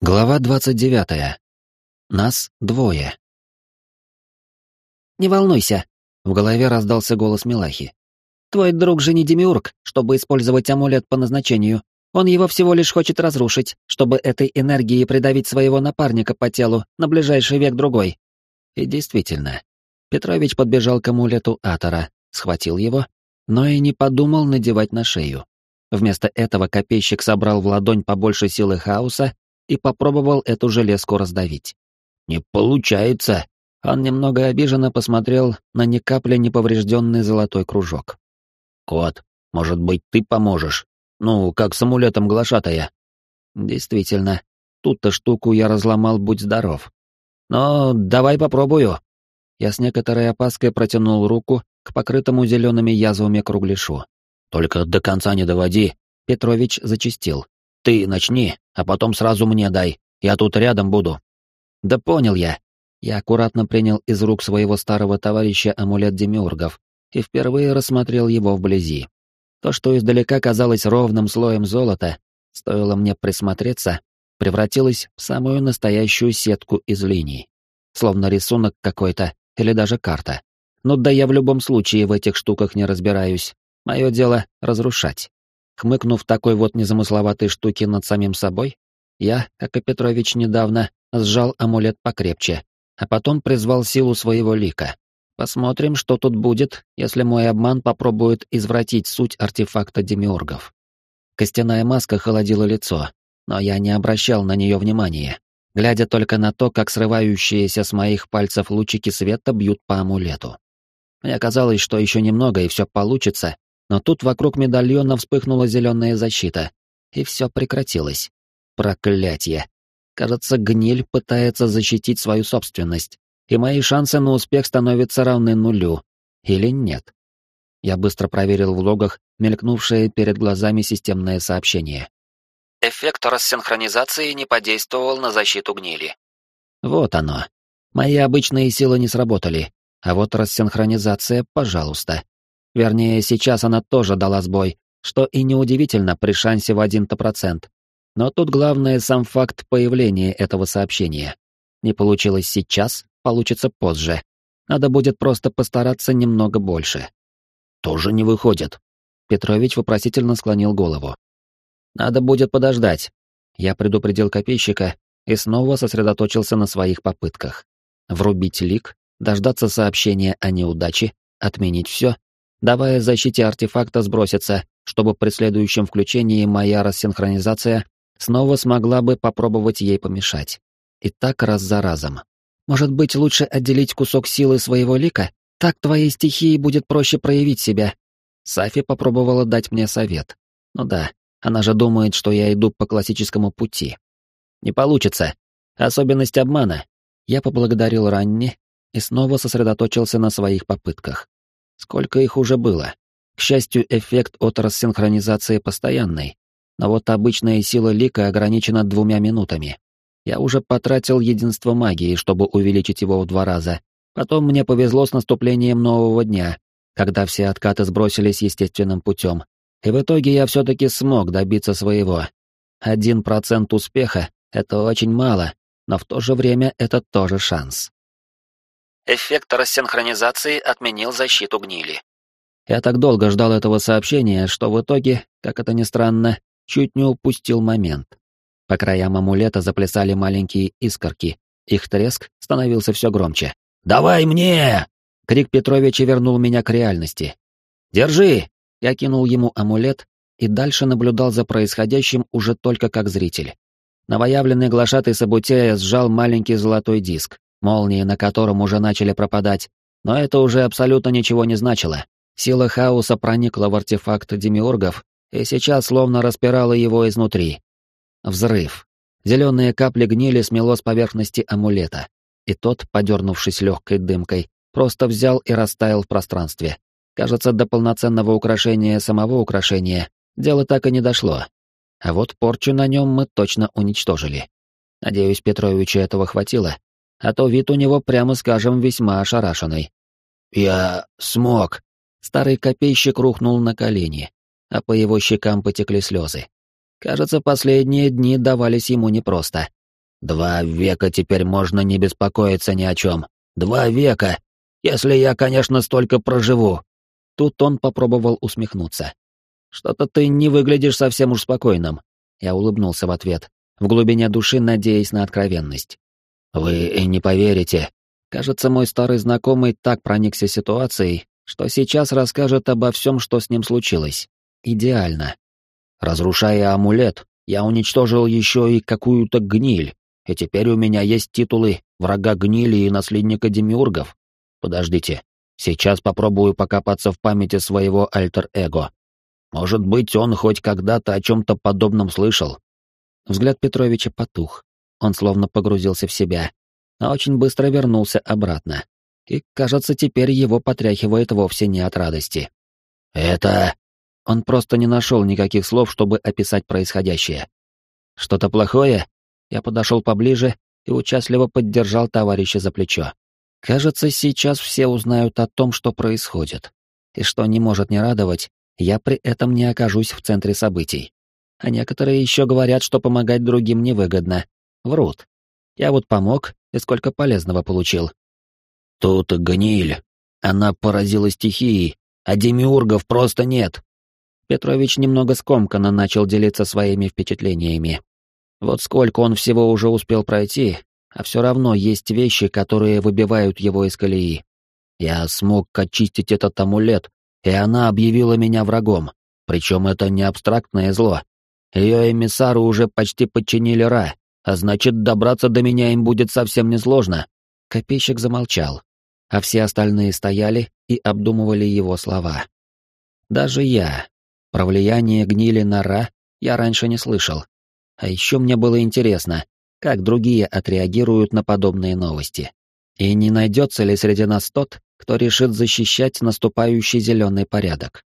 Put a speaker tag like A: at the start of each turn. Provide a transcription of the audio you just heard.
A: Глава двадцать девятая. Нас двое.
B: «Не волнуйся», — в голове раздался голос Милахи. «Твой друг же не демиург, чтобы использовать амулет по назначению. Он его всего лишь хочет разрушить, чтобы этой энергией придавить своего напарника по телу на ближайший век-другой».
A: И действительно, Петрович подбежал к амулету Атора, схватил его, но и не подумал надевать на шею. Вместо этого копейщик собрал в ладонь побольше силы хаоса и попробовал эту железку раздавить. «Не получается!» Он немного обиженно посмотрел на ни капли не поврежденный золотой кружок. «Кот, может быть, ты поможешь? Ну, как с амулетом глашатая?» «Действительно, тут-то штуку я разломал, будь здоров. Но давай попробую». Я с некоторой опаской протянул руку к покрытому зелеными язвами кругляшу. «Только до конца не доводи», — Петрович зачистил. Ты начни, а потом сразу мне дай. Я тут рядом буду. Да понял я. Я аккуратно принял из рук своего старого товарища амулет демиургов и впервые рассмотрел его вблизи. То, что издалека казалось ровным слоем золота, стоило мне присмотреться, превратилось в самую настоящую сетку из линий. Словно рисунок какой-то или даже карта. Ну да я в любом случае в этих штуках не разбираюсь. Мое дело — разрушать. Хмыкнув такой вот незамысловатой штуки над самим собой, я, как и Петрович недавно, сжал амулет покрепче, а потом призвал силу своего лика. Посмотрим, что тут будет, если мой обман попробует извратить суть артефакта демиургов. Костяная маска холодила лицо, но я не обращал на нее внимания, глядя только на то, как срывающиеся с моих пальцев лучики света бьют по амулету. Мне казалось, что еще немного и все получится, но тут вокруг медальона вспыхнула зеленая защита, и все прекратилось. Проклятье. Кажется, гниль пытается защитить свою собственность, и мои шансы на успех становятся равны нулю. Или нет? Я быстро проверил в логах мелькнувшее перед глазами системное сообщение.
B: Эффект рассинхронизации не подействовал на защиту гнили.
A: Вот оно. Мои обычные силы не сработали, а вот рассинхронизация, пожалуйста. Вернее, сейчас она тоже дала сбой, что и неудивительно при шансе в один-то процент. Но тут главное сам факт появления этого сообщения. Не получилось сейчас, получится позже. Надо будет просто постараться немного больше. Тоже не выходит. Петрович вопросительно склонил голову. Надо будет подождать. Я предупредил копейщика и снова сосредоточился на своих попытках. Врубить лик, дождаться сообщения о неудаче, отменить все давая защите артефакта сброситься, чтобы при следующем включении моя рассинхронизация снова смогла бы попробовать ей помешать. И так раз за разом. Может быть, лучше отделить кусок силы своего лика? Так твоей стихии будет проще проявить себя. Сафи попробовала дать мне совет. Ну да, она же думает, что я иду по классическому пути. Не получится. Особенность обмана. Я поблагодарил Ранни и снова сосредоточился на своих попытках. Сколько их уже было? К счастью, эффект от рассинхронизации постоянный, но вот обычная сила лика ограничена двумя минутами. Я уже потратил единство магии, чтобы увеличить его в два раза. Потом мне повезло с наступлением нового дня, когда все откаты сбросились естественным путем. И в итоге я все-таки смог добиться своего. Один процент успеха — это очень мало, но в то же время это тоже шанс.
B: Эффект рассинхронизации отменил защиту гнили.
A: Я так долго ждал этого сообщения, что в итоге, как это ни странно, чуть не упустил момент. По краям амулета заплясали маленькие искорки. Их треск становился все громче. «Давай мне!» Крик Петровича вернул меня к реальности. «Держи!» Я кинул ему амулет и дальше наблюдал за происходящим уже только как зритель. Новоявленный глашатый Сабутея сжал маленький золотой диск молнии на котором уже начали пропадать, но это уже абсолютно ничего не значило. Сила хаоса проникла в артефакт демиургов и сейчас словно распирала его изнутри. Взрыв. Зеленые капли гнили смело с поверхности амулета, и тот, подернувшись легкой дымкой, просто взял и растаял в пространстве. Кажется, до полноценного украшения самого украшения дело так и не дошло. А вот порчу на нем мы точно уничтожили. Надеюсь, Петровичу этого хватило, а то вид у него, прямо скажем, весьма ошарашенный. «Я смог!» Старый копейщик рухнул на колени, а по его щекам потекли слезы. Кажется, последние дни давались ему непросто.
C: Два века теперь можно не беспокоиться ни о чем. Два века! Если я, конечно, столько проживу!»
A: Тут он попробовал усмехнуться. «Что-то ты не выглядишь совсем уж спокойным». Я улыбнулся в ответ, в глубине души надеясь на откровенность. «Вы и не поверите. Кажется, мой старый знакомый так проникся ситуацией, что сейчас расскажет обо всем, что с ним случилось. Идеально. Разрушая амулет, я уничтожил еще и какую-то гниль, и теперь у меня есть титулы врага гнили и наследника демиургов. Подождите, сейчас попробую покопаться в памяти своего альтер-эго. Может быть, он хоть когда-то о чем-то подобном слышал. Взгляд Петровича потух. Он словно погрузился в себя, а очень быстро вернулся обратно. И, кажется, теперь его потряхивает вовсе не от радости.
C: «Это...»
A: Он просто не нашел никаких слов, чтобы описать происходящее. «Что-то плохое?» Я подошел поближе и участливо поддержал товарища за плечо. Кажется, сейчас все узнают о том, что происходит. И что не может не радовать, я при этом не окажусь в центре событий. А некоторые еще говорят, что помогать другим невыгодно. Врут. Я вот помог, и сколько полезного получил.
C: Тут гниль. Она поразила стихией, а демиургов просто нет.
A: Петрович немного скомканно начал делиться своими впечатлениями. Вот сколько он всего уже успел пройти, а все равно есть вещи, которые выбивают его из колеи. Я смог очистить этот амулет, и она объявила меня врагом. Причем это не абстрактное зло. Ее эмиссары уже почти подчинили Ра, а значит, добраться до меня им будет совсем несложно. Копейщик замолчал, а все остальные стояли и обдумывали его слова. Даже я. Про влияние гнили на Ра я раньше не слышал. А еще мне было интересно, как другие отреагируют на подобные новости. И не найдется ли среди нас тот, кто решит защищать наступающий зеленый порядок?